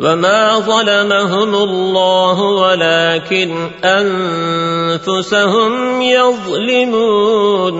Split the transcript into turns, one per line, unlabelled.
وما ظلمهم الله ولكن أنفسهم يظلمون